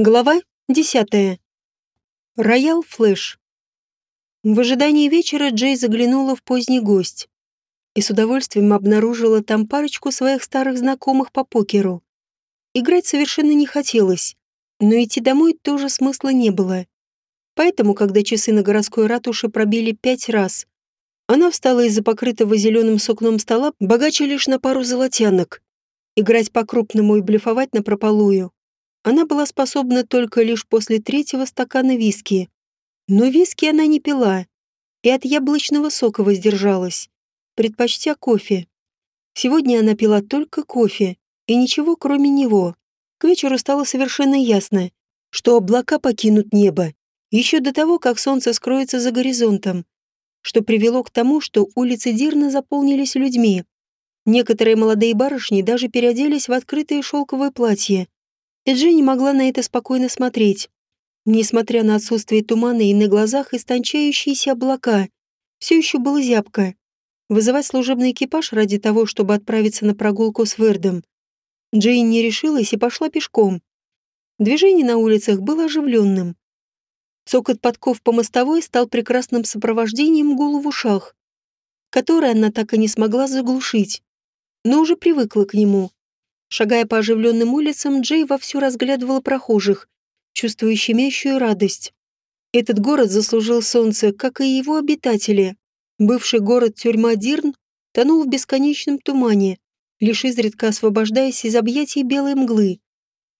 Глава десятая. Роял Флэш. В ожидании вечера Джей заглянула в поздний гость и с удовольствием обнаружила там парочку своих старых знакомых по покеру. Играть совершенно не хотелось, но идти домой тоже смысла не было. Поэтому, когда часы на городской ратуше пробили пять раз, она встала из-за покрытого зеленым сукном стола богаче лишь на пару золотянок. Играть по-крупному и блефовать на прополую она была способна только лишь после третьего стакана виски. Но виски она не пила и от яблочного сока воздержалась, предпочтя кофе. Сегодня она пила только кофе и ничего кроме него. К вечеру стало совершенно ясно, что облака покинут небо еще до того, как солнце скроется за горизонтом, что привело к тому, что улицы Дирна заполнились людьми. Некоторые молодые барышни даже переоделись в открытые шелковые платья и Дженни могла на это спокойно смотреть. Несмотря на отсутствие тумана и на глазах истончающиеся облака, все еще было зябко. Вызывать служебный экипаж ради того, чтобы отправиться на прогулку с Вердом. Джейн не решилась и пошла пешком. Движение на улицах было оживленным. Цокот подков по мостовой стал прекрасным сопровождением гулу в ушах, который она так и не смогла заглушить, но уже привыкла к нему. Шагая по оживленным улицам, Джей вовсю разглядывала прохожих, чувствуя щемящую радость. Этот город заслужил солнце, как и его обитатели. Бывший город-тюрьма Дирн тонул в бесконечном тумане, лишь изредка освобождаясь из объятий белой мглы.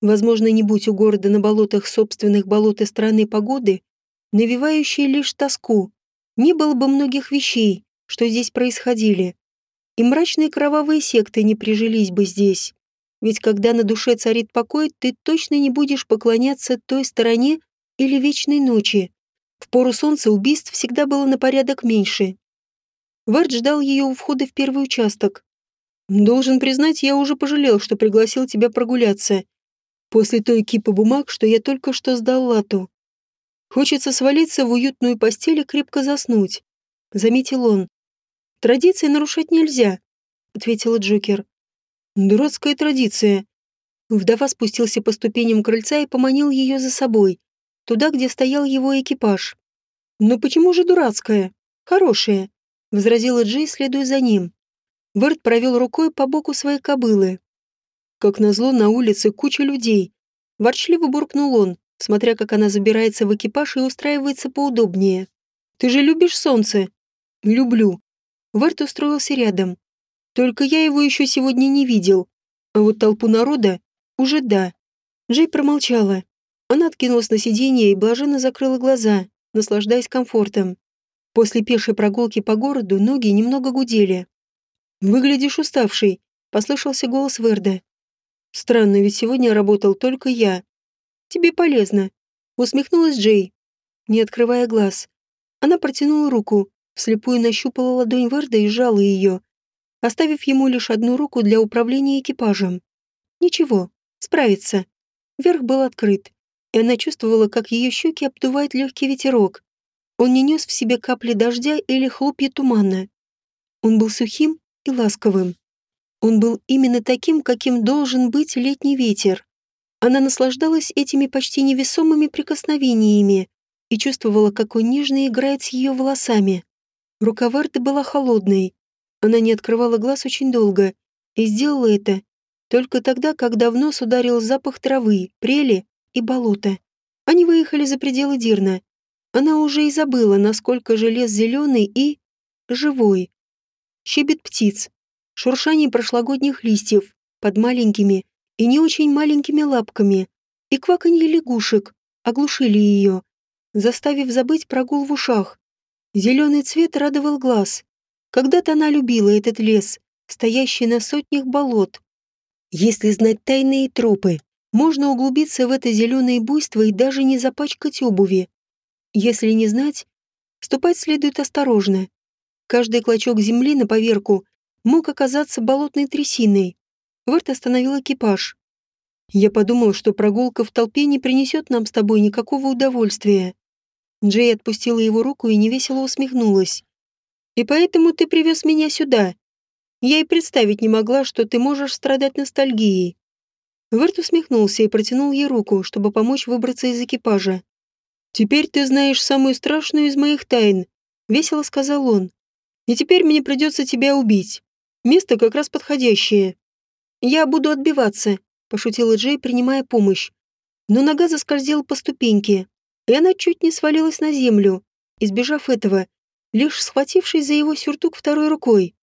Возможно, не будь у города на болотах собственных болот и странной погоды, навевающей лишь тоску, не было бы многих вещей, что здесь происходили. И мрачные кровавые секты не прижились бы здесь. Ведь когда на душе царит покой, ты точно не будешь поклоняться той стороне или вечной ночи. В пору солнца убийств всегда было на порядок меньше. Вард ждал ее у входа в первый участок. «Должен признать, я уже пожалел, что пригласил тебя прогуляться. После той кипы бумаг, что я только что сдал Лату. Хочется свалиться в уютную постель и крепко заснуть», — заметил он. «Традиции нарушать нельзя», — ответила Джокер. Дурацкая традиция. Вдова спустился по ступеням крыльца и поманил ее за собой, туда, где стоял его экипаж. «Но почему же дурацкая? Хорошая», — возразила Джей, следуя за ним. Верт провел рукой по боку своей кобылы. Как назло, на улице куча людей. Ворчливо буркнул он, смотря как она забирается в экипаж и устраивается поудобнее. «Ты же любишь солнце?» «Люблю». Верт устроился рядом. Только я его еще сегодня не видел. А вот толпу народа уже да. Джей промолчала. Она откинулась на сиденье и блаженно закрыла глаза, наслаждаясь комфортом. После пешей прогулки по городу ноги немного гудели. «Выглядишь уставший», — послышался голос Верда. «Странно, ведь сегодня работал только я». «Тебе полезно», — усмехнулась Джей, не открывая глаз. Она протянула руку, вслепую нащупала ладонь Верда и сжала ее, оставив ему лишь одну руку для управления экипажем. Ничего, справится. Верх был открыт, и она чувствовала, как ее щеки обдувает легкий ветерок. Он не нес в себе капли дождя или хлопья тумана. Он был сухим и ласковым. Он был именно таким, каким должен быть летний ветер. Она наслаждалась этими почти невесомыми прикосновениями и чувствовала, как он нежно играет с ее волосами. Рука Варты была холодной, она не открывала глаз очень долго и сделала это только тогда, когда в нос ударил запах травы, прели и болота. Они выехали за пределы Дирна. Она уже и забыла, насколько же лес зеленый и... живой. Щебет птиц, шуршание прошлогодних листьев под маленькими и не очень маленькими лапками и кваканье лягушек оглушили ее, заставив забыть прогул в ушах. Зеленый цвет радовал глаз, когда-то она любила этот лес, стоящий на сотнях болот. Если знать тайные тропы, можно углубиться в это зеленое буйство и даже не запачкать обуви. Если не знать, ступать следует осторожно. Каждый клочок земли на поверку мог оказаться болотной трясиной. Варт остановил экипаж. Я подумал, что прогулка в толпе не принесет нам с тобой никакого удовольствия. Джей отпустила его руку и невесело усмехнулась. И поэтому ты привез меня сюда. Я и представить не могла, что ты можешь страдать ностальгией. Верт усмехнулся и протянул ей руку, чтобы помочь выбраться из экипажа. «Теперь ты знаешь самую страшную из моих тайн», — весело сказал он. «И теперь мне придется тебя убить. Место как раз подходящее». «Я буду отбиваться», — пошутила Джей, принимая помощь. Но нога заскользила по ступеньке, и она чуть не свалилась на землю, избежав этого, лишь схватившись за его сюртук второй рукой.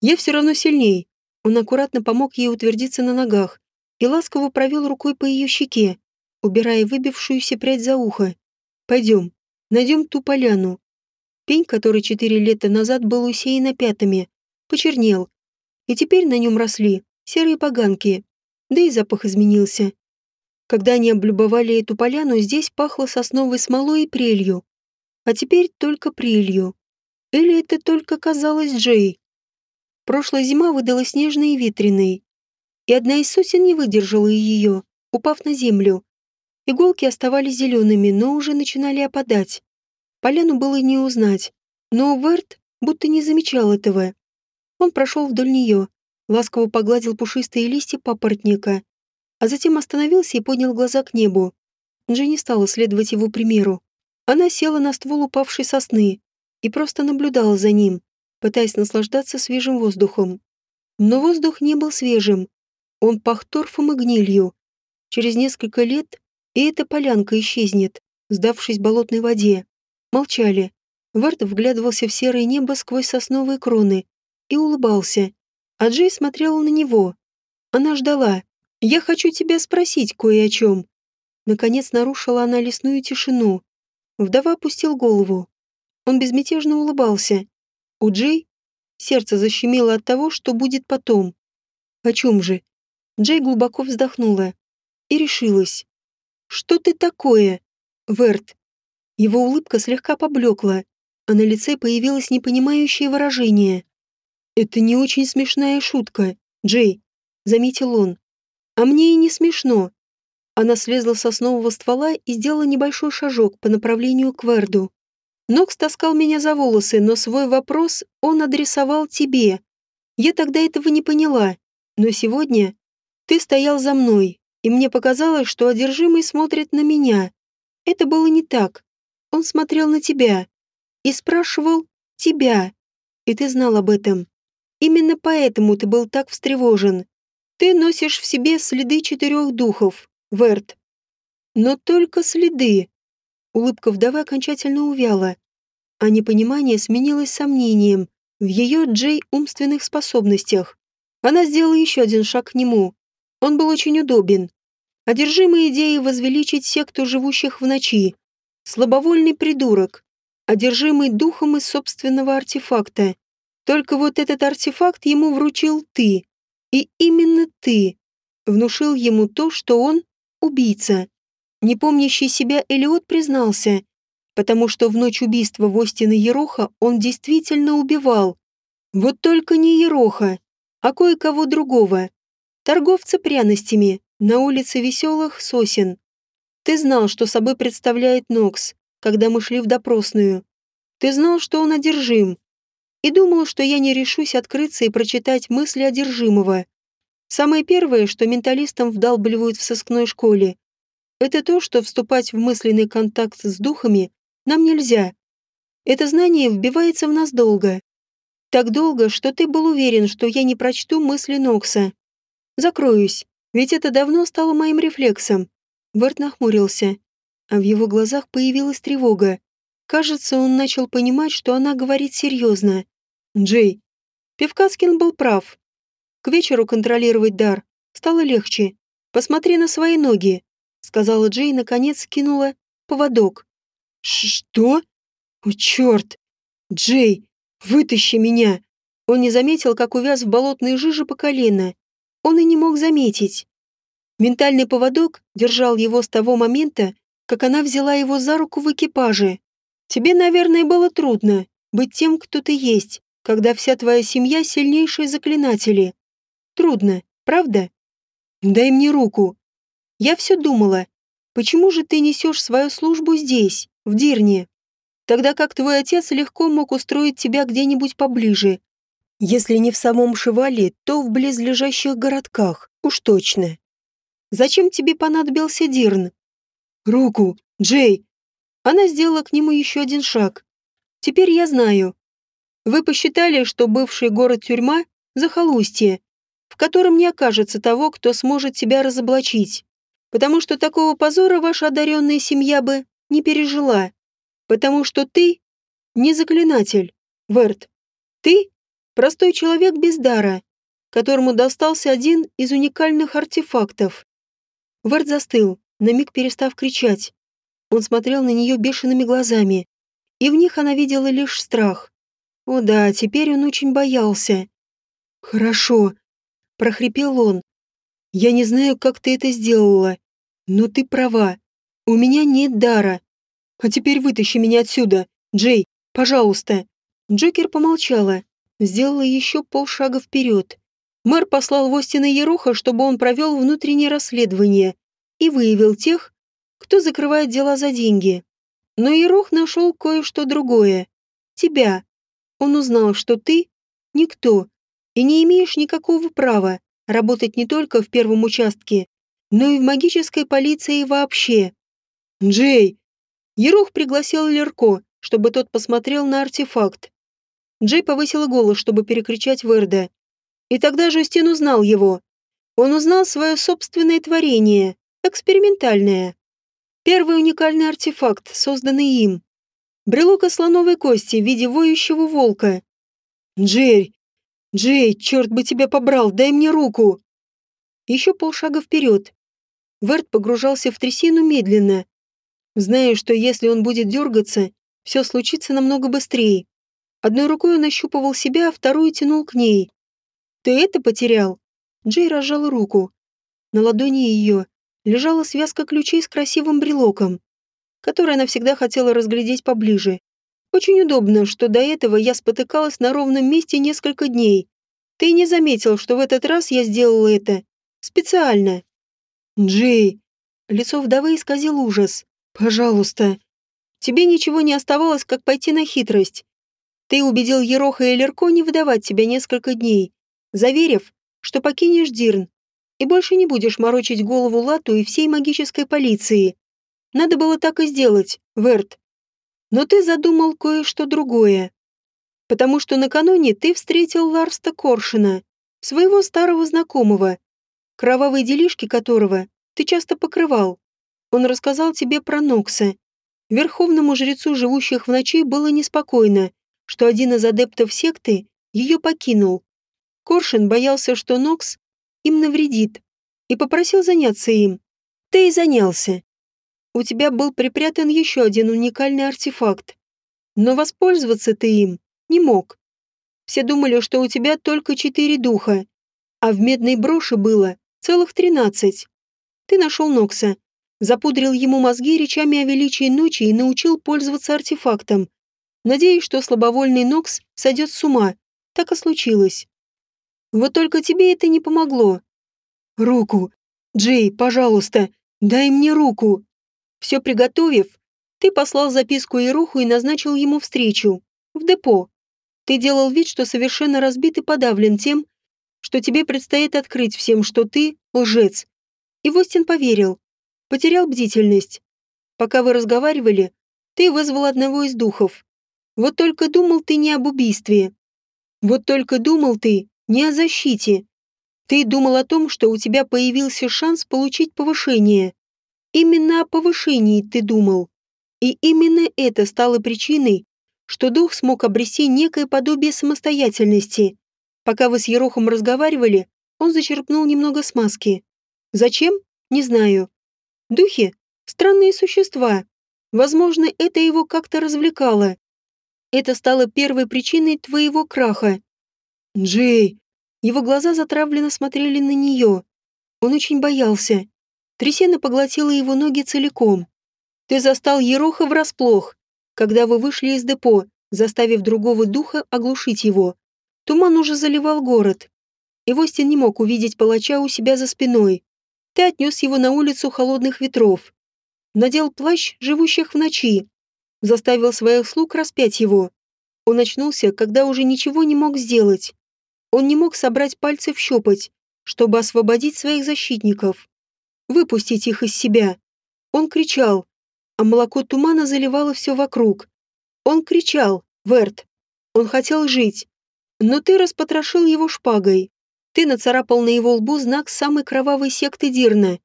«Я все равно сильней». Он аккуратно помог ей утвердиться на ногах и ласково провел рукой по ее щеке, убирая выбившуюся прядь за ухо. «Пойдем, найдем ту поляну». Пень, который четыре лета назад был усеян опятами, почернел, и теперь на нем росли серые поганки, да и запах изменился. Когда они облюбовали эту поляну, здесь пахло сосновой смолой и прелью. А теперь только прелью. Или это только казалось Джей? Прошлая зима выдалась снежной и ветреной, и одна из сосен не выдержала ее, упав на землю. Иголки оставались зелеными, но уже начинали опадать. Поляну было не узнать, но Верт будто не замечал этого. Он прошел вдоль нее, ласково погладил пушистые листья папоротника, а затем остановился и поднял глаза к небу. Дженни стала следовать его примеру. Она села на ствол упавшей сосны и просто наблюдала за ним, пытаясь наслаждаться свежим воздухом. Но воздух не был свежим. Он пах торфом и гнилью. Через несколько лет и эта полянка исчезнет, сдавшись болотной воде. Молчали. Вард вглядывался в серое небо сквозь сосновые кроны и улыбался. А Джей смотрела на него. Она ждала. «Я хочу тебя спросить кое о чем». Наконец нарушила она лесную тишину. Вдова опустил голову. Он безмятежно улыбался. У Джей сердце защемило от того, что будет потом. О чем же? Джей глубоко вздохнула и решилась. «Что ты такое, Верт?» Его улыбка слегка поблекла, а на лице появилось непонимающее выражение. «Это не очень смешная шутка, Джей», — заметил он. «А мне и не смешно». Она слезла с основного ствола и сделала небольшой шажок по направлению к Верду. Нокс таскал меня за волосы, но свой вопрос он адресовал тебе. Я тогда этого не поняла, но сегодня ты стоял за мной, и мне показалось, что одержимый смотрит на меня. Это было не так. Он смотрел на тебя и спрашивал тебя, и ты знал об этом. Именно поэтому ты был так встревожен. Ты носишь в себе следы четырех духов, Верт. Но только следы. Улыбка вдовы окончательно увяла, а непонимание сменилось сомнением в ее Джей умственных способностях. Она сделала еще один шаг к нему. Он был очень удобен. Одержимый идеей возвеличить секту живущих в ночи. Слабовольный придурок. Одержимый духом из собственного артефакта. Только вот этот артефакт ему вручил ты. И именно ты. Внушил ему то, что он убийца. Не помнящий себя Элиот признался, потому что в ночь убийства Востина Ероха он действительно убивал. Вот только не Ероха, а кое-кого другого. Торговца пряностями на улице веселых сосен. Ты знал, что собой представляет Нокс, когда мы шли в допросную. Ты знал, что он одержим, и думал, что я не решусь открыться и прочитать мысли одержимого. Самое первое, что менталистам вдалбливают в сыскной школе, это то, что вступать в мысленный контакт с духами нам нельзя. Это знание вбивается в нас долго. Так долго, что ты был уверен, что я не прочту мысли Нокса. Закроюсь, ведь это давно стало моим рефлексом. Верт нахмурился, а в его глазах появилась тревога. Кажется, он начал понимать, что она говорит серьезно. Джей. Певкаскин был прав. К вечеру контролировать дар стало легче. Посмотри на свои ноги, сказала Джей и, наконец, кинула поводок. Что? О, черт! Джей, вытащи меня! Он не заметил, как увяз в болотной жиже по колено. Он и не мог заметить. Ментальный поводок держал его с того момента, как она взяла его за руку в экипаже. Тебе, наверное, было трудно быть тем, кто ты есть, когда вся твоя семья сильнейшие заклинатели. Трудно, правда? Дай мне руку. Я все думала, почему же ты несешь свою службу здесь, в Дирне, тогда как твой отец легко мог устроить тебя где-нибудь поближе, если не в самом Шивале, то в близлежащих городках, уж точно. Зачем тебе понадобился Дирн? Руку, Джей. Она сделала к нему еще один шаг. Теперь я знаю. Вы посчитали, что бывший город-тюрьма – захолустье, в котором не окажется того, кто сможет тебя разоблачить. Потому что такого позора ваша одаренная семья бы не пережила. Потому что ты не заклинатель, Верт. Ты – простой человек без дара, которому достался один из уникальных артефактов. Верт застыл, на миг перестав кричать. Он смотрел на нее бешеными глазами, и в них она видела лишь страх. О да, теперь он очень боялся. «Хорошо», — прохрипел он. «Я не знаю, как ты это сделала, но ты права. У меня нет дара. А теперь вытащи меня отсюда, Джей, пожалуйста». Джокер помолчала, сделала еще полшага вперед. Мэр послал в Остина Ероха, чтобы он провел внутреннее расследование и выявил тех, кто закрывает дела за деньги. Но Ерох нашел кое-что другое. Тебя. Он узнал, что ты — никто, и не имеешь никакого права работать не только в первом участке, но и в магической полиции вообще. Джей! Ерох пригласил Лерко, чтобы тот посмотрел на артефакт. Джей повысила голос, чтобы перекричать Верда. И тогда Жустин узнал его. Он узнал свое собственное творение, экспериментальное. Первый уникальный артефакт, созданный им. Брелок из слоновой кости в виде воющего волка. «Джерь! Джей, черт бы тебя побрал, дай мне руку!» Еще полшага вперед. Верт погружался в трясину медленно, зная, что если он будет дергаться, все случится намного быстрее. Одной рукой он ощупывал себя, а вторую тянул к ней. «Ты это потерял?» Джей разжал руку. На ладони ее лежала связка ключей с красивым брелоком, который она всегда хотела разглядеть поближе. Очень удобно, что до этого я спотыкалась на ровном месте несколько дней. Ты не заметил, что в этот раз я сделала это. Специально. Джей. Лицо вдовы исказил ужас. Пожалуйста. Тебе ничего не оставалось, как пойти на хитрость. Ты убедил Ероха и Лерко не выдавать тебя несколько дней, заверив, что покинешь Дирн и больше не будешь морочить голову Лату и всей магической полиции. Надо было так и сделать, Верт. Но ты задумал кое-что другое. Потому что накануне ты встретил Ларста Коршина, своего старого знакомого, кровавые делишки которого ты часто покрывал. Он рассказал тебе про Нокса. Верховному жрецу живущих в ночи было неспокойно, что один из адептов секты ее покинул. Коршин боялся, что Нокс им навредит, и попросил заняться им. Ты и занялся. У тебя был припрятан еще один уникальный артефакт. Но воспользоваться ты им не мог. Все думали, что у тебя только четыре духа, а в медной броши было целых тринадцать. Ты нашел Нокса, запудрил ему мозги речами о величии ночи и научил пользоваться артефактом. Надеюсь, что слабовольный Нокс сойдет с ума. Так и случилось. Вот только тебе это не помогло. Руку. Джей, пожалуйста, дай мне руку. Все приготовив, ты послал записку Ируху и назначил ему встречу. В депо. Ты делал вид, что совершенно разбит и подавлен тем, что тебе предстоит открыть всем, что ты лжец. И Востин поверил. Потерял бдительность. Пока вы разговаривали, ты вызвал одного из духов. Вот только думал ты не об убийстве. Вот только думал ты не о защите. Ты думал о том, что у тебя появился шанс получить повышение. Именно о повышении ты думал. И именно это стало причиной, что дух смог обрести некое подобие самостоятельности. Пока вы с Ерохом разговаривали, он зачерпнул немного смазки. Зачем? Не знаю. Духи — странные существа. Возможно, это его как-то развлекало. Это стало первой причиной твоего краха. Джей, его глаза затравленно смотрели на нее. Он очень боялся. Трясина поглотила его ноги целиком. Ты застал Ероха врасплох, когда вы вышли из депо, заставив другого духа оглушить его. Туман уже заливал город. И Востин не мог увидеть палача у себя за спиной. Ты отнес его на улицу холодных ветров. Надел плащ живущих в ночи. Заставил своих слуг распять его. Он очнулся, когда уже ничего не мог сделать. Он не мог собрать пальцы в щепоть, чтобы освободить своих защитников. выпустить их из себя. Он кричал, а молоко тумана заливало все вокруг. Он кричал, Верт. Он хотел жить. Но ты распотрошил его шпагой. Ты нацарапал на его лбу знак самой кровавой секты Дирна.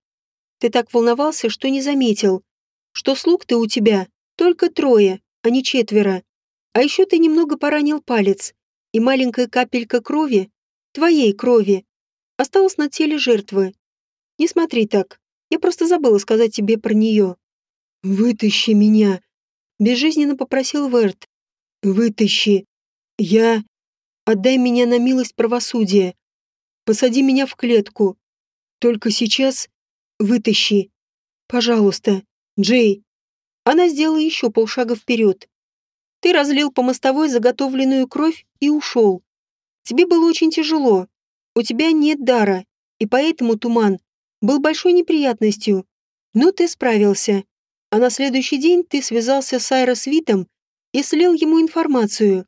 Ты так волновался, что не заметил, что слуг ты у тебя только трое, а не четверо. А еще ты немного поранил палец, и маленькая капелька крови, твоей крови, осталась на теле жертвы. Не смотри так, я просто забыла сказать тебе про нее. «Вытащи меня!» — безжизненно попросил Верт. «Вытащи! Я... Отдай меня на милость правосудия. Посади меня в клетку. Только сейчас вытащи. Пожалуйста, Джей». Она сделала еще полшага вперед. Ты разлил по мостовой заготовленную кровь и ушел. Тебе было очень тяжело. У тебя нет дара, и поэтому туман был большой неприятностью. Но ты справился. А на следующий день ты связался с Айрос Витом и слил ему информацию.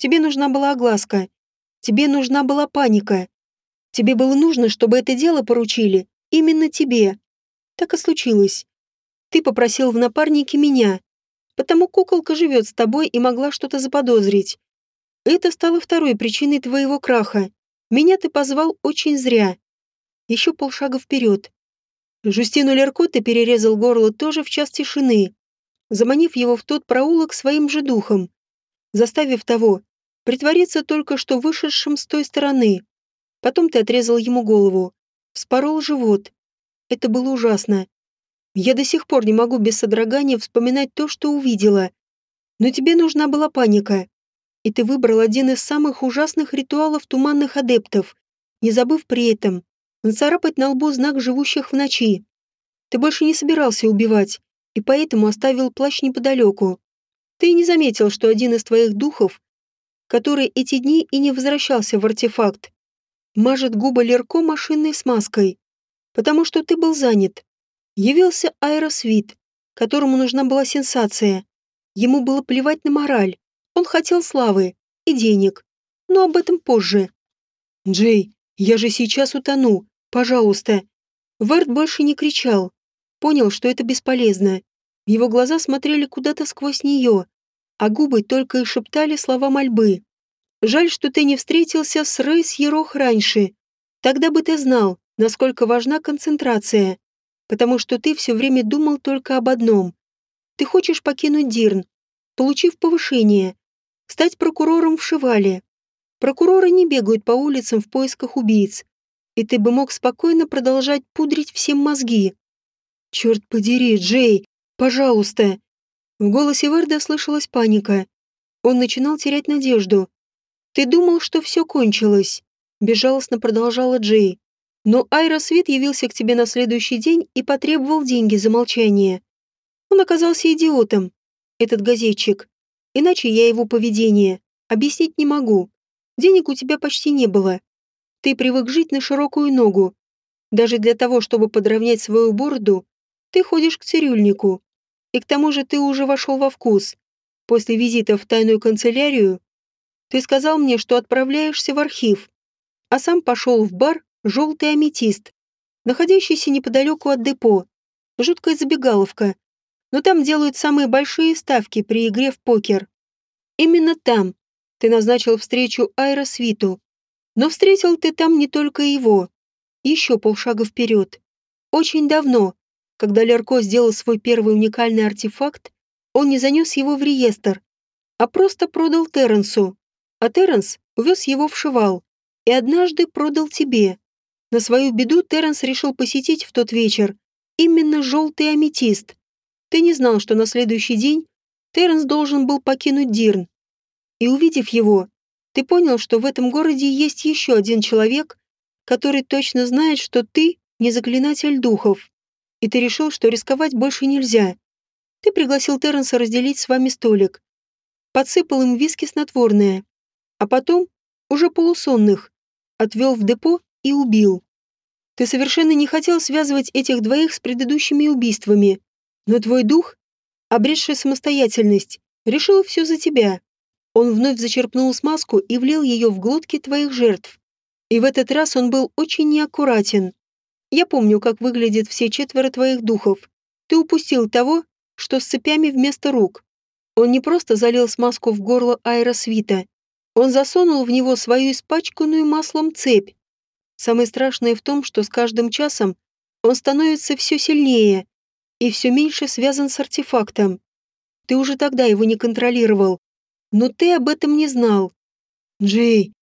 Тебе нужна была огласка. Тебе нужна была паника. Тебе было нужно, чтобы это дело поручили именно тебе. Так и случилось. Ты попросил в напарнике меня, потому куколка живет с тобой и могла что-то заподозрить. Это стало второй причиной твоего краха. Меня ты позвал очень зря. Еще полшага вперед. Жустину Лерко перерезал горло тоже в час тишины, заманив его в тот проулок своим же духом, заставив того притвориться только что вышедшим с той стороны. Потом ты отрезал ему голову, вспорол живот. Это было ужасно. Я до сих пор не могу без содрогания вспоминать то, что увидела. Но тебе нужна была паника. И ты выбрал один из самых ужасных ритуалов туманных адептов, не забыв при этом нацарапать на лбу знак живущих в ночи. Ты больше не собирался убивать, и поэтому оставил плащ неподалеку. Ты не заметил, что один из твоих духов, который эти дни и не возвращался в артефакт, мажет губы Лерко машинной смазкой, потому что ты был занят. Явился аэросвит, которому нужна была сенсация. Ему было плевать на мораль. Он хотел славы и денег. Но об этом позже. «Джей, я же сейчас утону. Пожалуйста». Верт больше не кричал. Понял, что это бесполезно. Его глаза смотрели куда-то сквозь нее, а губы только и шептали слова мольбы. «Жаль, что ты не встретился с Рейс Ерох раньше. Тогда бы ты знал, насколько важна концентрация потому что ты все время думал только об одном. Ты хочешь покинуть Дирн, получив повышение, стать прокурором в Шивале. Прокуроры не бегают по улицам в поисках убийц, и ты бы мог спокойно продолжать пудрить всем мозги. Черт подери, Джей, пожалуйста. В голосе Верда слышалась паника. Он начинал терять надежду. Ты думал, что все кончилось, безжалостно продолжала Джей. Но Айросвит явился к тебе на следующий день и потребовал деньги за молчание. Он оказался идиотом, этот газетчик. Иначе я его поведение объяснить не могу. Денег у тебя почти не было. Ты привык жить на широкую ногу. Даже для того, чтобы подровнять свою бороду, ты ходишь к цирюльнику. И к тому же ты уже вошел во вкус. После визита в тайную канцелярию ты сказал мне, что отправляешься в архив, а сам пошел в бар желтый аметист, находящийся неподалеку от депо. Жуткая забегаловка. Но там делают самые большие ставки при игре в покер. Именно там ты назначил встречу Айросвиту. Но встретил ты там не только его. Еще полшага вперед. Очень давно, когда Лерко сделал свой первый уникальный артефакт, он не занес его в реестр, а просто продал Терренсу. А Терренс увез его в Шивал и однажды продал тебе. На свою беду Терренс решил посетить в тот вечер именно желтый аметист. Ты не знал, что на следующий день Терренс должен был покинуть Дирн. И увидев его, ты понял, что в этом городе есть еще один человек, который точно знает, что ты не заклинатель духов. И ты решил, что рисковать больше нельзя. Ты пригласил Терренса разделить с вами столик. Подсыпал им виски снотворное. А потом, уже полусонных, отвел в депо и убил. Ты совершенно не хотел связывать этих двоих с предыдущими убийствами, но твой дух, обретший самостоятельность, решил все за тебя. Он вновь зачерпнул смазку и влил ее в глотки твоих жертв. И в этот раз он был очень неаккуратен. Я помню, как выглядят все четверо твоих духов. Ты упустил того, что с цепями вместо рук. Он не просто залил смазку в горло аэросвита. Он засунул в него свою испачканную маслом цепь. Самое страшное в том, что с каждым часом он становится все сильнее и все меньше связан с артефактом. Ты уже тогда его не контролировал, но ты об этом не знал. Джей,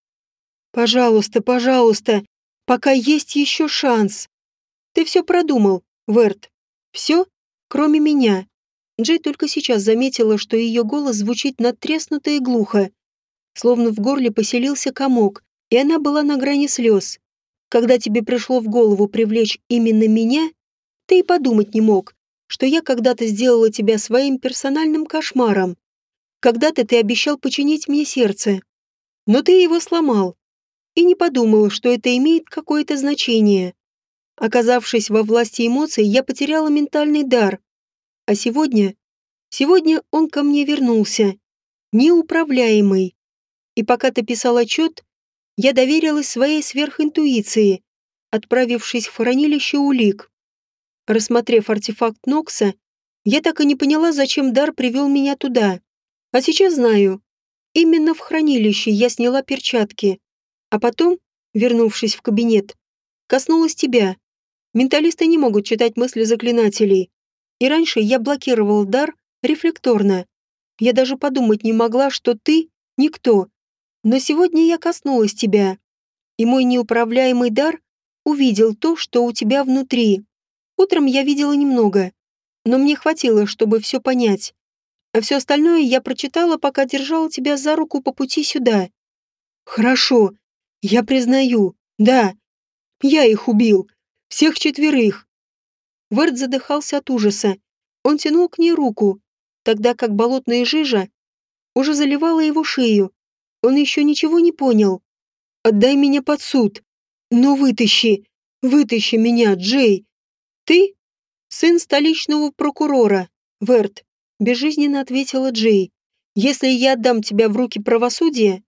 пожалуйста, пожалуйста, пока есть еще шанс. Ты все продумал, Верт. Все, кроме меня. Джей только сейчас заметила, что ее голос звучит надтреснуто и глухо, словно в горле поселился комок, и она была на грани слез. Когда тебе пришло в голову привлечь именно меня, ты и подумать не мог, что я когда-то сделала тебя своим персональным кошмаром. Когда-то ты обещал починить мне сердце, но ты его сломал и не подумал, что это имеет какое-то значение. Оказавшись во власти эмоций, я потеряла ментальный дар. А сегодня... Сегодня он ко мне вернулся. Неуправляемый. И пока ты писал отчет, я доверилась своей сверхинтуиции, отправившись в хранилище улик. Рассмотрев артефакт Нокса, я так и не поняла, зачем дар привел меня туда. А сейчас знаю. Именно в хранилище я сняла перчатки. А потом, вернувшись в кабинет, коснулась тебя. Менталисты не могут читать мысли заклинателей. И раньше я блокировал дар рефлекторно. Я даже подумать не могла, что ты — никто. Но сегодня я коснулась тебя. И мой неуправляемый дар увидел то, что у тебя внутри. Утром я видела немного, но мне хватило, чтобы все понять. А все остальное я прочитала, пока держала тебя за руку по пути сюда. Хорошо, я признаю, да, я их убил. Всех четверых. Верт задыхался от ужаса. Он тянул к ней руку, тогда как болотная жижа уже заливала его шею. Он еще ничего не понял. «Отдай меня под суд. Но вытащи, вытащи меня, Джей. Ты сын столичного прокурора, Верт», безжизненно ответила Джей. «Если я отдам тебя в руки правосудия,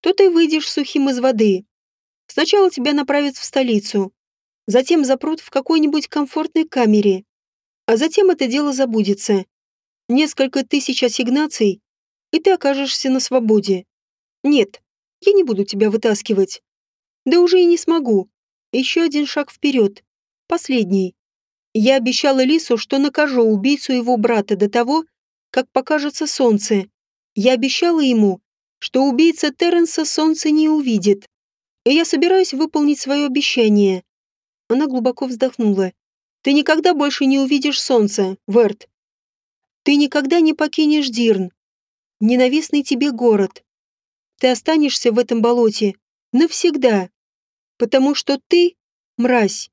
то ты выйдешь сухим из воды. Сначала тебя направят в столицу, затем запрут в какой-нибудь комфортной камере, а затем это дело забудется. Несколько тысяч ассигнаций, и ты окажешься на свободе. Нет, я не буду тебя вытаскивать. Да уже и не смогу. Еще один шаг вперед. Последний. Я обещала Лису, что накажу убийцу его брата до того, как покажется солнце. Я обещала ему, что убийца Терренса солнце не увидит. И я собираюсь выполнить свое обещание. Она глубоко вздохнула. «Ты никогда больше не увидишь солнца, Верт. Ты никогда не покинешь Дирн. Ненавистный тебе город. Ты останешься в этом болоте навсегда. Потому что ты — мразь.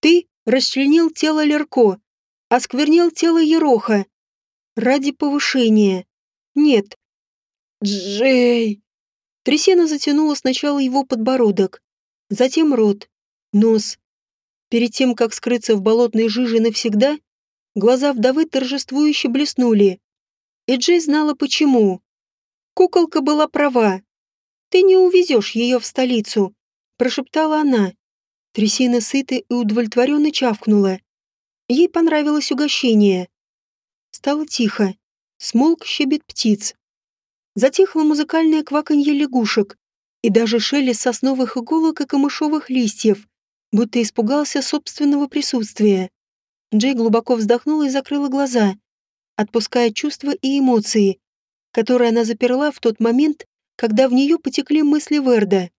Ты расчленил тело Лерко, осквернил тело Ероха. Ради повышения. Нет. Джей. Трясина затянула сначала его подбородок, затем рот, нос, Перед тем, как скрыться в болотной жиже навсегда, глаза вдовы торжествующе блеснули. И Джей знала почему. Куколка была права. «Ты не увезешь ее в столицу», – прошептала она. Трясина сыта и удовлетворенно чавкнула. Ей понравилось угощение. Стало тихо. Смолк щебет птиц. Затихло музыкальное кваканье лягушек и даже шелест сосновых иголок и камышовых листьев, будто испугался собственного присутствия. Джей глубоко вздохнула и закрыла глаза, отпуская чувства и эмоции, которые она заперла в тот момент, когда в нее потекли мысли Верда.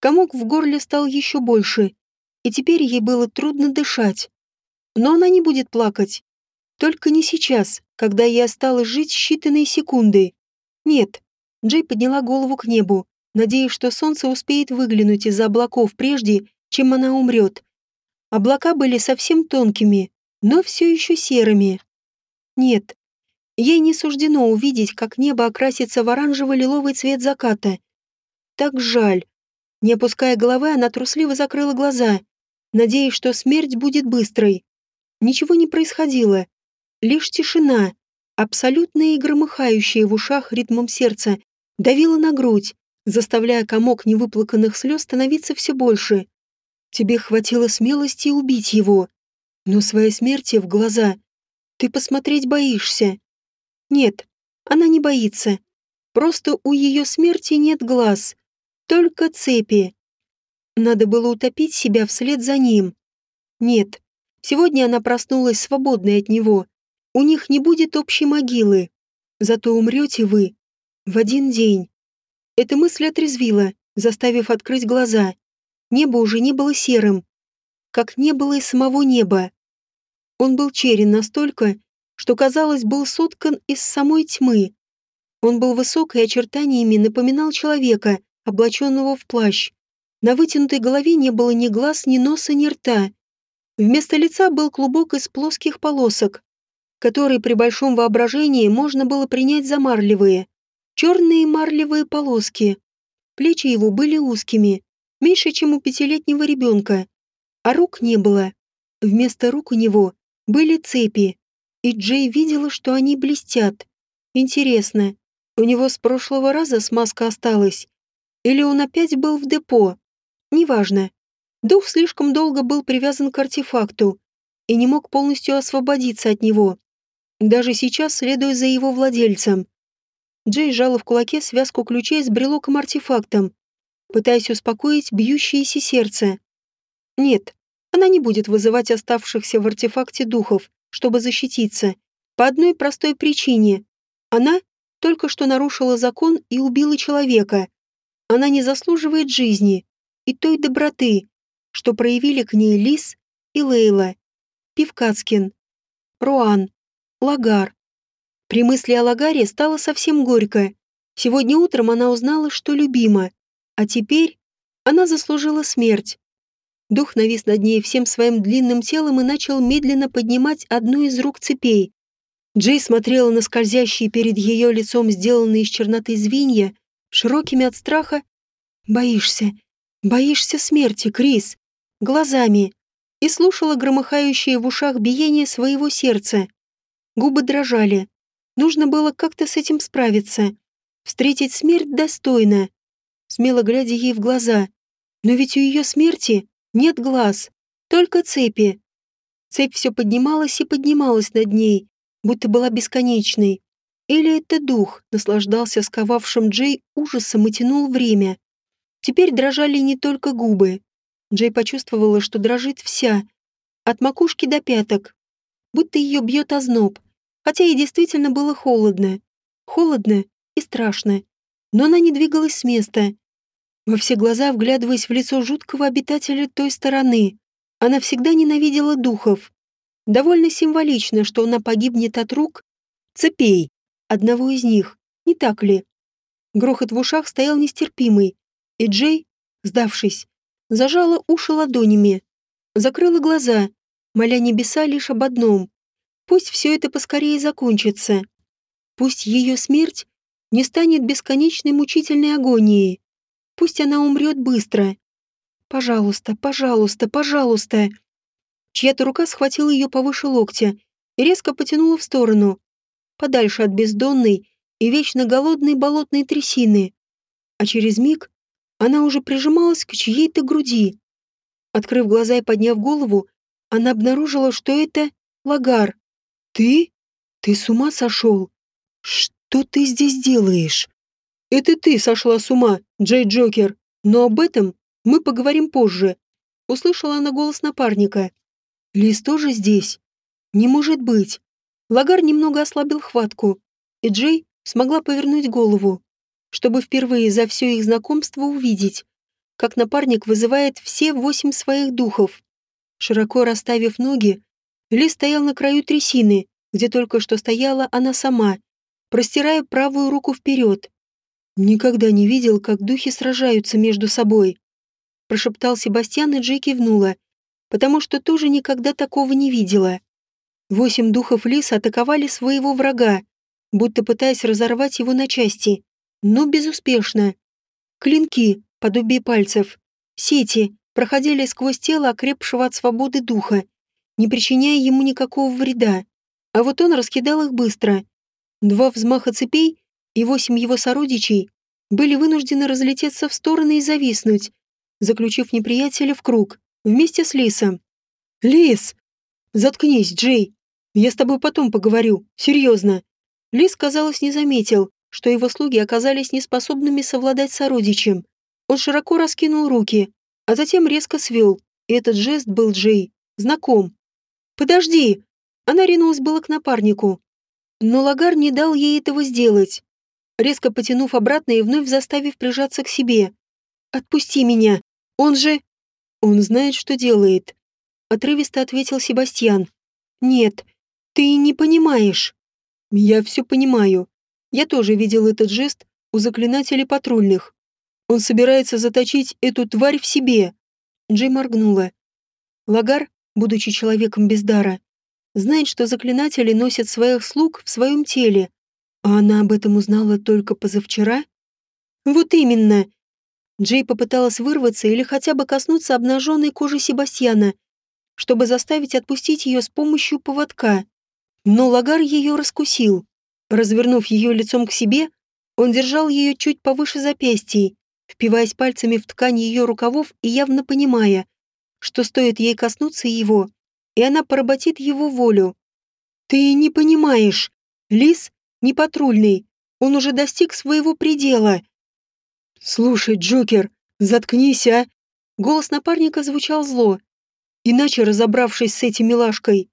Комок в горле стал еще больше, и теперь ей было трудно дышать. Но она не будет плакать. Только не сейчас, когда ей осталось жить считанные секунды. Нет. Джей подняла голову к небу, надеясь, что солнце успеет выглянуть из-за облаков прежде, чем она умрет. Облака были совсем тонкими, но все еще серыми. Нет, ей не суждено увидеть, как небо окрасится в оранжево-лиловый цвет заката. Так жаль. Не опуская головы, она трусливо закрыла глаза, надеясь, что смерть будет быстрой. Ничего не происходило. Лишь тишина, абсолютная и громыхающая в ушах ритмом сердца, давила на грудь, заставляя комок невыплаканных слез становиться все больше. Тебе хватило смелости убить его, но своей смерти в глаза ты посмотреть боишься. Нет, она не боится. Просто у ее смерти нет глаз, только цепи. Надо было утопить себя вслед за ним. Нет, сегодня она проснулась свободной от него. У них не будет общей могилы. Зато умрете вы в один день. Эта мысль отрезвила, заставив открыть глаза. Небо уже не было серым, как не было и самого неба. Он был черен настолько, что, казалось, был соткан из самой тьмы. Он был высок и очертаниями напоминал человека, облаченного в плащ. На вытянутой голове не было ни глаз, ни носа, ни рта. Вместо лица был клубок из плоских полосок, которые при большом воображении можно было принять за марлевые. Черные марлевые полоски. Плечи его были узкими, меньше, чем у пятилетнего ребенка. А рук не было. Вместо рук у него были цепи. И Джей видела, что они блестят. Интересно, у него с прошлого раза смазка осталась? Или он опять был в депо? Неважно. Дух слишком долго был привязан к артефакту и не мог полностью освободиться от него. Даже сейчас следуя за его владельцем. Джей сжала в кулаке связку ключей с брелоком-артефактом, пытаясь успокоить бьющееся сердце. Нет, она не будет вызывать оставшихся в артефакте духов, чтобы защититься. По одной простой причине. Она только что нарушила закон и убила человека. Она не заслуживает жизни и той доброты, что проявили к ней Лис и Лейла, Пивкацкин, Руан, Лагар. При мысли о Лагаре стало совсем горько. Сегодня утром она узнала, что любима, а теперь она заслужила смерть. Дух навис над ней всем своим длинным телом и начал медленно поднимать одну из рук цепей. Джей смотрела на скользящие перед ее лицом сделанные из черноты звенья, широкими от страха. «Боишься, боишься смерти, Крис!» Глазами. И слушала громыхающее в ушах биение своего сердца. Губы дрожали. Нужно было как-то с этим справиться. Встретить смерть достойно. Смело глядя ей в глаза. Но ведь у ее смерти нет глаз, только цепи. Цепь все поднималась и поднималась над ней, будто была бесконечной. Или это дух наслаждался сковавшим Джей ужасом и тянул время. Теперь дрожали не только губы. Джей почувствовала, что дрожит вся, от макушки до пяток, будто ее бьет озноб, хотя и действительно было холодно. Холодно и страшно. Но она не двигалась с места, во все глаза вглядываясь в лицо жуткого обитателя той стороны. Она всегда ненавидела духов. Довольно символично, что она погибнет от рук цепей, одного из них, не так ли? Грохот в ушах стоял нестерпимый, и Джей, сдавшись, зажала уши ладонями, закрыла глаза, моля небеса лишь об одном. Пусть все это поскорее закончится. Пусть ее смерть не станет бесконечной мучительной агонией. Пусть она умрет быстро. Пожалуйста, пожалуйста, пожалуйста. Чья-то рука схватила ее повыше локтя и резко потянула в сторону, подальше от бездонной и вечно голодной болотной трясины. А через миг она уже прижималась к чьей-то груди. Открыв глаза и подняв голову, она обнаружила, что это Лагар. «Ты? Ты с ума сошел? Что ты здесь делаешь?» «Это ты сошла с ума, Джей Джокер, но об этом мы поговорим позже», — услышала она голос напарника. «Лис тоже здесь? Не может быть». Лагар немного ослабил хватку, и Джей смогла повернуть голову, чтобы впервые за все их знакомство увидеть, как напарник вызывает все восемь своих духов. Широко расставив ноги, Лис стоял на краю трясины, где только что стояла она сама, простирая правую руку вперед. «Никогда не видел, как духи сражаются между собой», прошептал Себастьян, и Джей кивнула, потому что тоже никогда такого не видела. Восемь духов леса атаковали своего врага, будто пытаясь разорвать его на части, но безуспешно. Клинки, подобие пальцев, сети проходили сквозь тело окрепшего от свободы духа, не причиняя ему никакого вреда. А вот он раскидал их быстро. Два взмаха цепей, и восемь его сородичей были вынуждены разлететься в стороны и зависнуть, заключив неприятеля в круг. вместе с Лисом. «Лис!» «Заткнись, Джей! Я с тобой потом поговорю, серьезно!» Лис, казалось, не заметил, что его слуги оказались неспособными совладать с сородичем. Он широко раскинул руки, а затем резко свел, и этот жест был Джей, знаком. «Подожди!» Она ринулась было к напарнику. Но Лагар не дал ей этого сделать, резко потянув обратно и вновь заставив прижаться к себе. «Отпусти меня! Он же...» «Он знает, что делает», — отрывисто ответил Себастьян. «Нет, ты не понимаешь». «Я все понимаю. Я тоже видел этот жест у заклинателей патрульных. Он собирается заточить эту тварь в себе». Джей моргнула. Лагар, будучи человеком без дара, знает, что заклинатели носят своих слуг в своем теле, а она об этом узнала только позавчера? Вот именно. Джей попыталась вырваться или хотя бы коснуться обнаженной кожи Себастьяна, чтобы заставить отпустить ее с помощью поводка. Но Лагар ее раскусил. Развернув ее лицом к себе, он держал ее чуть повыше запястьей, впиваясь пальцами в ткань ее рукавов и явно понимая, что стоит ей коснуться его, и она поработит его волю. «Ты не понимаешь. Лис не патрульный. Он уже достиг своего предела». «Слушай, Джокер, заткнись, а!» Голос напарника звучал зло. «Иначе, разобравшись с этим милашкой,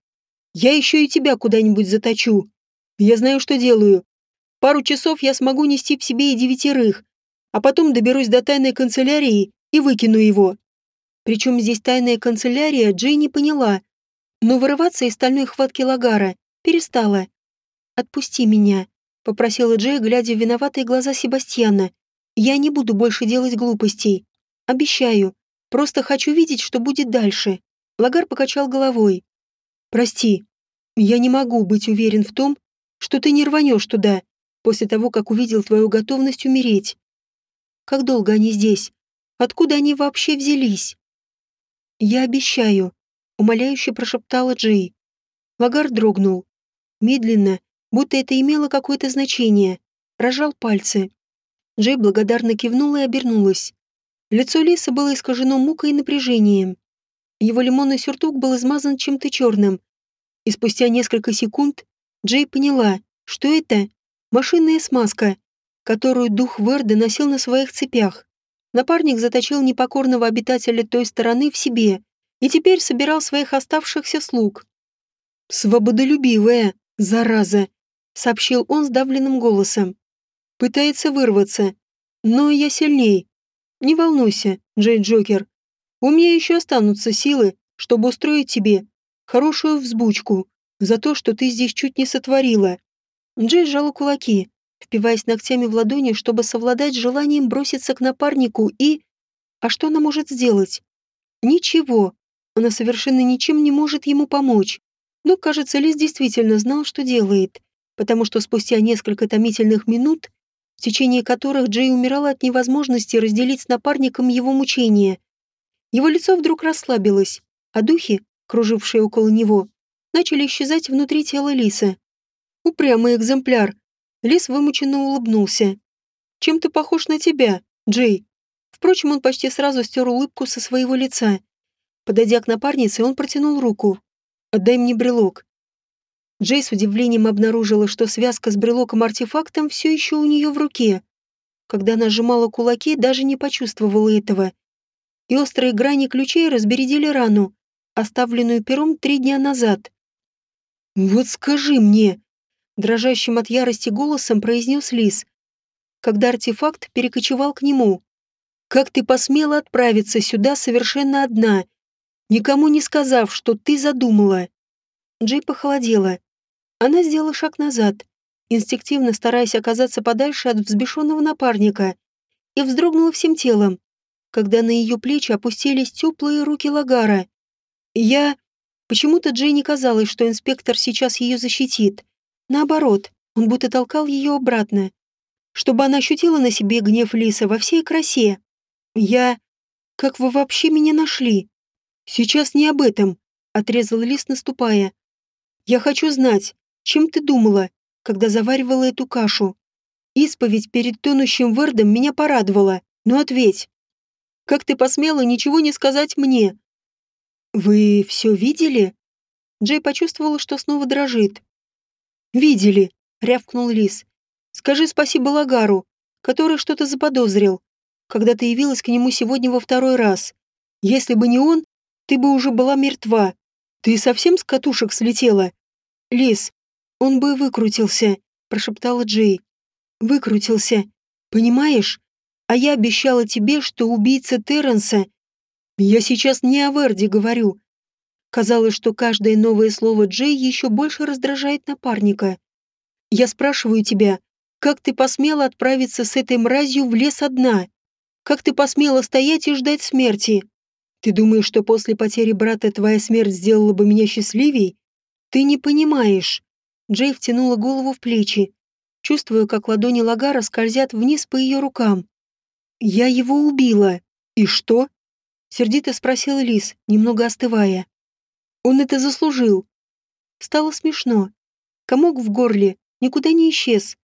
я еще и тебя куда-нибудь заточу. Я знаю, что делаю. Пару часов я смогу нести в себе и девятерых, а потом доберусь до тайной канцелярии и выкину его. Причем здесь тайная канцелярия Джей не поняла, но вырываться из стальной хватки Лагара перестала. «Отпусти меня», — попросила Джей, глядя в виноватые глаза Себастьяна. «Я не буду больше делать глупостей. Обещаю. Просто хочу видеть, что будет дальше». Лагар покачал головой. «Прости, я не могу быть уверен в том, что ты не рванешь туда, после того, как увидел твою готовность умереть. Как долго они здесь? Откуда они вообще взялись?» «Я обещаю», — умоляюще прошептала Джей. Лагар дрогнул. Медленно, будто это имело какое-то значение, рожал пальцы. Джей благодарно кивнула и обернулась. Лицо Лиса было искажено мукой и напряжением. Его лимонный сюртук был измазан чем-то черным. И спустя несколько секунд Джей поняла, что это машинная смазка, которую дух Верда носил на своих цепях. Напарник заточил непокорного обитателя той стороны в себе и теперь собирал своих оставшихся слуг. «Свободолюбивая!» «Зараза!» — сообщил он сдавленным голосом. «Пытается вырваться. Но я сильней. Не волнуйся, Джей Джокер. У меня еще останутся силы, чтобы устроить тебе хорошую взбучку за то, что ты здесь чуть не сотворила». Джей сжала кулаки, впиваясь ногтями в ладони, чтобы совладать с желанием броситься к напарнику и... А что она может сделать? Ничего. Она совершенно ничем не может ему помочь. Но, кажется, Лис действительно знал, что делает, потому что спустя несколько томительных минут, в течение которых Джей умирал от невозможности разделить с напарником его мучения, его лицо вдруг расслабилось, а духи, кружившие около него, начали исчезать внутри тела Лиса. Упрямый экземпляр. Лис вымученно улыбнулся. «Чем-то похож на тебя, Джей». Впрочем, он почти сразу стер улыбку со своего лица. Подойдя к напарнице, он протянул руку. Отдай мне брелок». Джей с удивлением обнаружила, что связка с брелоком-артефактом все еще у нее в руке. Когда она сжимала кулаки, даже не почувствовала этого. И острые грани ключей разбередили рану, оставленную пером три дня назад. «Вот скажи мне!» Дрожащим от ярости голосом произнес Лис, когда артефакт перекочевал к нему. «Как ты посмела отправиться сюда совершенно одна никому не сказав, что ты задумала». Джей похолодела. Она сделала шаг назад, инстинктивно стараясь оказаться подальше от взбешенного напарника, и вздрогнула всем телом, когда на ее плечи опустились теплые руки Лагара. Я... Почему-то Джей не казалось, что инспектор сейчас ее защитит. Наоборот, он будто толкал ее обратно, чтобы она ощутила на себе гнев Лиса во всей красе. Я... Как вы вообще меня нашли? «Сейчас не об этом», — отрезал лист, наступая. «Я хочу знать, чем ты думала, когда заваривала эту кашу? Исповедь перед тонущим Вердом меня порадовала, но ответь. Как ты посмела ничего не сказать мне? «Вы все видели?» Джей почувствовала, что снова дрожит. «Видели», — рявкнул Лис. «Скажи спасибо Лагару, который что-то заподозрил, когда ты явилась к нему сегодня во второй раз. Если бы не он, ты бы уже была мертва. Ты совсем с катушек слетела?» «Лис, он бы выкрутился», — прошептала Джей. «Выкрутился. Понимаешь? А я обещала тебе, что убийца Терренса... Я сейчас не о Верде говорю. Казалось, что каждое новое слово Джей еще больше раздражает напарника. Я спрашиваю тебя, как ты посмела отправиться с этой мразью в лес одна? Как ты посмела стоять и ждать смерти? Ты думаешь, что после потери брата твоя смерть сделала бы меня счастливей? Ты не понимаешь. Джей втянула голову в плечи, чувствуя, как ладони Лагара скользят вниз по ее рукам. «Я его убила. И что?» Сердито спросил Лис, немного остывая. «Он это заслужил». Стало смешно. Комок в горле никуда не исчез.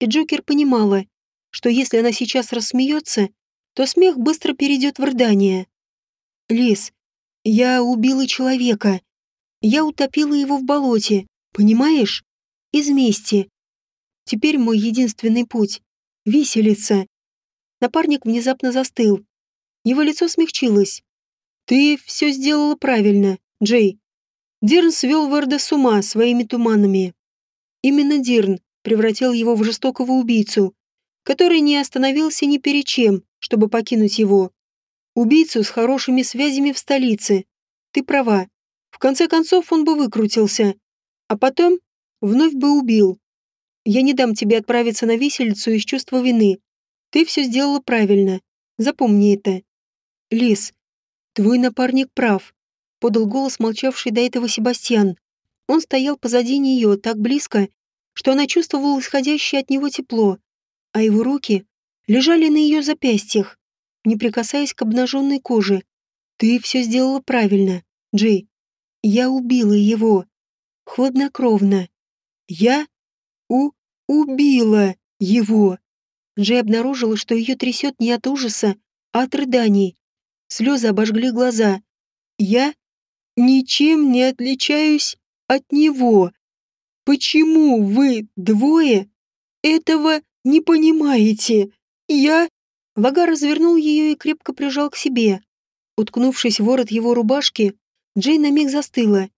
И Джокер понимала, что если она сейчас рассмеется, то смех быстро перейдет в рыдание. «Лис, я убила человека. Я утопила его в болоте, понимаешь? Из мести. Теперь мой единственный путь — виселица. Напарник внезапно застыл. Его лицо смягчилось. «Ты все сделала правильно, Джей. Дирн свел Верда с ума своими туманами. Именно Дирн превратил его в жестокого убийцу, который не остановился ни перед чем, чтобы покинуть его. Убийцу с хорошими связями в столице. Ты права. В конце концов он бы выкрутился, а потом вновь бы убил. Я не дам тебе отправиться на виселицу из чувства вины. Ты все сделала правильно. Запомни это. Лис, твой напарник прав, подал голос молчавший до этого Себастьян. Он стоял позади нее так близко, что она чувствовала исходящее от него тепло, а его руки лежали на ее запястьях, не прикасаясь к обнаженной коже. Ты все сделала правильно, Джей. Я убила его. Хладнокровно. Я у убила его. Джей обнаружила, что ее трясет не от ужаса, а от рыданий. Слезы обожгли глаза. Я ничем не отличаюсь от него. Почему вы двое этого не понимаете? Я...» Вага развернул ее и крепко прижал к себе. Уткнувшись в ворот его рубашки, Джей на миг застыла,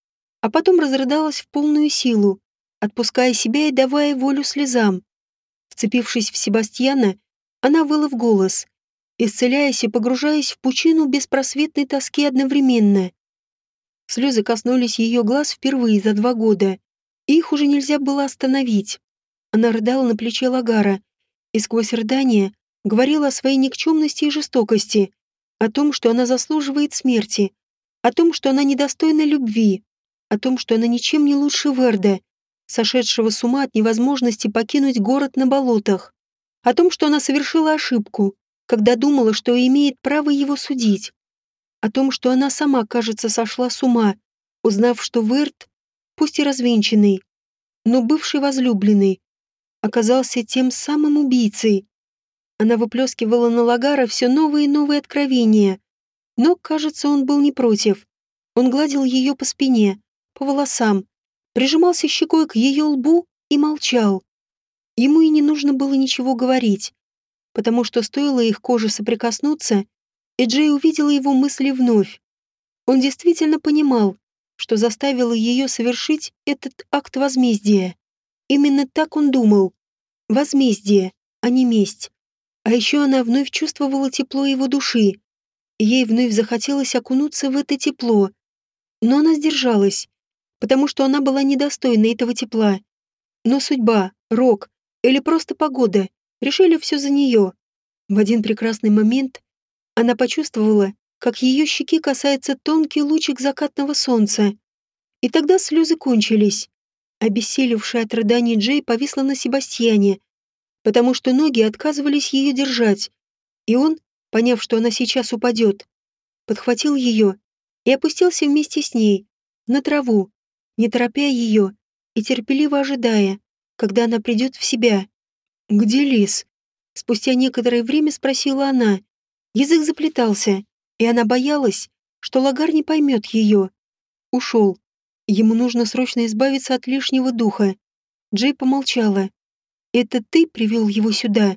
а потом разрыдалась в полную силу, отпуская себя и давая волю слезам. Вцепившись в Себастьяна, она выла в голос, исцеляясь и погружаясь в пучину беспросветной тоски одновременно. Слезы коснулись ее глаз впервые за два года, и их уже нельзя было остановить. Она рыдала на плече Лагара, и сквозь рыдание говорила о своей никчемности и жестокости, о том, что она заслуживает смерти, о том, что она недостойна любви, о том, что она ничем не лучше Верда, сошедшего с ума от невозможности покинуть город на болотах, о том, что она совершила ошибку, когда думала, что имеет право его судить, о том, что она сама, кажется, сошла с ума, узнав, что Верт, пусть и развенчанный, но бывший возлюбленный, оказался тем самым убийцей. Она выплескивала на Лагара все новые и новые откровения, но, кажется, он был не против. Он гладил ее по спине, по волосам, прижимался щекой к ее лбу и молчал. Ему и не нужно было ничего говорить, потому что стоило их коже соприкоснуться, и Джей увидела его мысли вновь. Он действительно понимал, что заставило ее совершить этот акт возмездия. Именно так он думал. Возмездие, а не месть. А еще она вновь чувствовала тепло его души. Ей вновь захотелось окунуться в это тепло. Но она сдержалась, потому что она была недостойна этого тепла. Но судьба, рок или просто погода решили все за нее. В один прекрасный момент она почувствовала, как ее щеки касается тонкий лучик закатного солнца. И тогда слезы кончились. Обессилевшая от рыданий Джей повисла на Себастьяне, потому что ноги отказывались ее держать, и он, поняв, что она сейчас упадет, подхватил ее и опустился вместе с ней на траву, не торопя ее и терпеливо ожидая, когда она придет в себя. «Где лис?» Спустя некоторое время спросила она. Язык заплетался, и она боялась, что Лагар не поймет ее. Ушел. Ему нужно срочно избавиться от лишнего духа. Джей помолчала. «Это ты привел его сюда?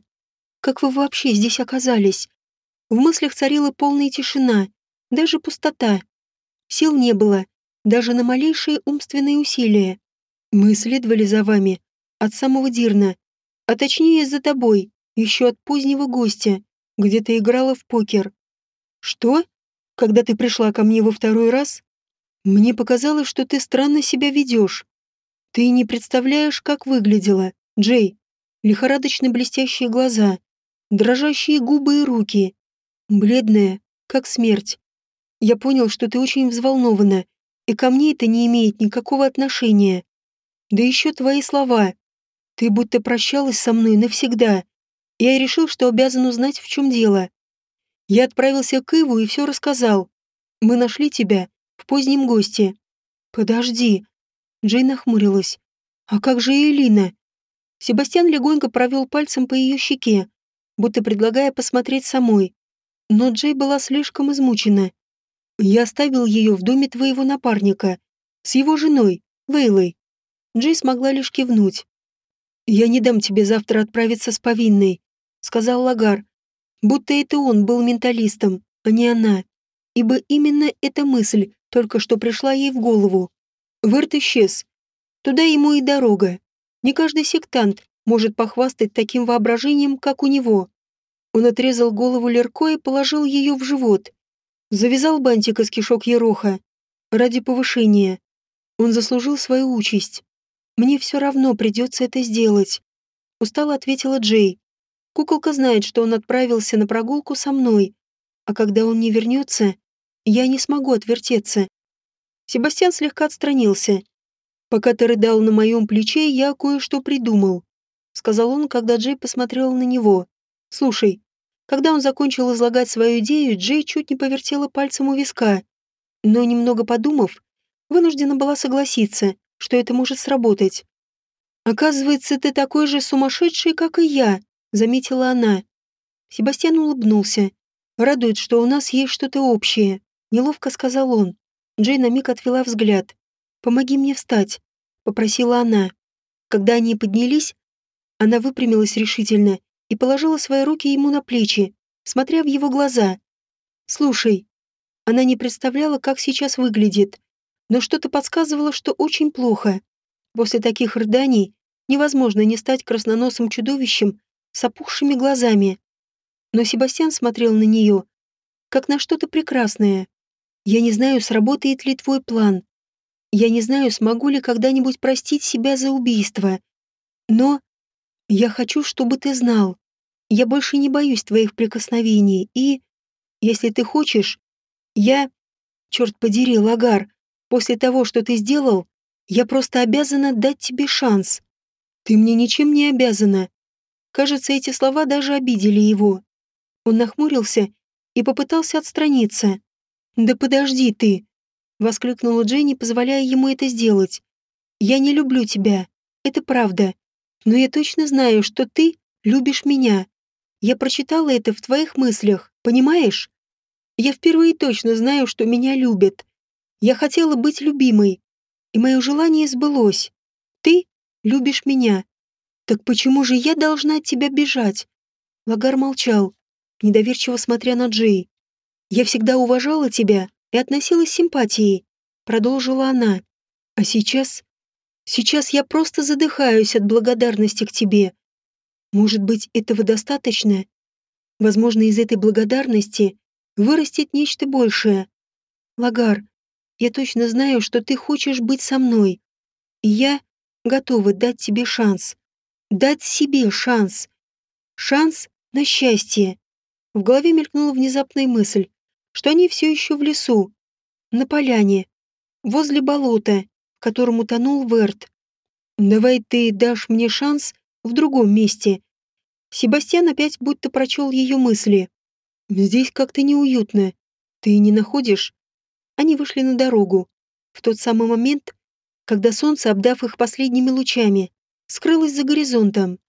Как вы вообще здесь оказались?» В мыслях царила полная тишина, даже пустота. Сил не было, даже на малейшие умственные усилия. Мы следовали за вами от самого Дирна, а точнее за тобой, еще от позднего гостя, где ты играла в покер. Что? Когда ты пришла ко мне во второй раз? Мне показалось, что ты странно себя ведешь. Ты не представляешь, как выглядела, Джей. Лихорадочно блестящие глаза, дрожащие губы и руки. Бледная, как смерть. Я понял, что ты очень взволнована, и ко мне это не имеет никакого отношения. Да еще твои слова. Ты будто прощалась со мной навсегда. Я решил, что обязан узнать, в чем дело. Я отправился к Иву и все рассказал. Мы нашли тебя в позднем госте. Подожди. Джейн нахмурилась. А как же Элина? Себастьян легонько провел пальцем по ее щеке, будто предлагая посмотреть самой. Но Джей была слишком измучена. Я оставил ее в доме твоего напарника, с его женой, Лейлой. Джей смогла лишь кивнуть. «Я не дам тебе завтра отправиться с повинной», — сказал Лагар, будто это он был менталистом, а не она, ибо именно эта мысль только что пришла ей в голову. Верт исчез. Туда ему и дорога. Не каждый сектант может похвастать таким воображением, как у него. Он отрезал голову Лерко и положил ее в живот. Завязал бантик из кишок Ероха. Ради повышения. Он заслужил свою участь. Мне все равно придется это сделать. Устало ответила Джей. Куколка знает, что он отправился на прогулку со мной, а когда он не вернется, я не смогу отвертеться. Себастьян слегка отстранился. «Пока ты рыдал на моем плече, я кое-что придумал», — сказал он, когда Джей посмотрел на него. «Слушай, когда он закончил излагать свою идею, Джей чуть не повертела пальцем у виска, но, немного подумав, вынуждена была согласиться, что это может сработать. «Оказывается, ты такой же сумасшедший, как и я», заметила она. Себастьян улыбнулся. «Радует, что у нас есть что-то общее», — неловко сказал он. Джей на миг отвела взгляд. «Помоги мне встать», — попросила она. Когда они поднялись, она выпрямилась решительно и положила свои руки ему на плечи, смотря в его глаза. «Слушай». Она не представляла, как сейчас выглядит, но что-то подсказывало, что очень плохо. После таких рыданий невозможно не стать красноносым чудовищем с опухшими глазами. Но Себастьян смотрел на нее, как на что-то прекрасное. «Я не знаю, сработает ли твой план. Я не знаю, смогу ли когда-нибудь простить себя за убийство. Но я хочу, чтобы ты знал. Я больше не боюсь твоих прикосновений, и... Если ты хочешь, я... Черт подери, Лагар, после того, что ты сделал, я просто обязана дать тебе шанс. Ты мне ничем не обязана. Кажется, эти слова даже обидели его. Он нахмурился и попытался отстраниться. «Да подожди ты!» — воскликнула Дженни, позволяя ему это сделать. «Я не люблю тебя, это правда. Но я точно знаю, что ты любишь меня. Я прочитала это в твоих мыслях, понимаешь? Я впервые точно знаю, что меня любят. Я хотела быть любимой, и мое желание сбылось. Ты любишь меня. «Так почему же я должна от тебя бежать?» Лагар молчал, недоверчиво смотря на Джей. «Я всегда уважала тебя и относилась с симпатией», — продолжила она. «А сейчас... Сейчас я просто задыхаюсь от благодарности к тебе. Может быть, этого достаточно? Возможно, из этой благодарности вырастет нечто большее. Лагар, я точно знаю, что ты хочешь быть со мной, и я готова дать тебе шанс дать себе шанс. Шанс на счастье. В голове мелькнула внезапная мысль, что они все еще в лесу, на поляне, возле болота, в котором утонул Верт. «Давай ты дашь мне шанс в другом месте». Себастьян опять будто прочел ее мысли. «Здесь как-то неуютно. Ты не находишь?» Они вышли на дорогу. В тот самый момент, когда солнце, обдав их последними лучами, скрылась за горизонтом.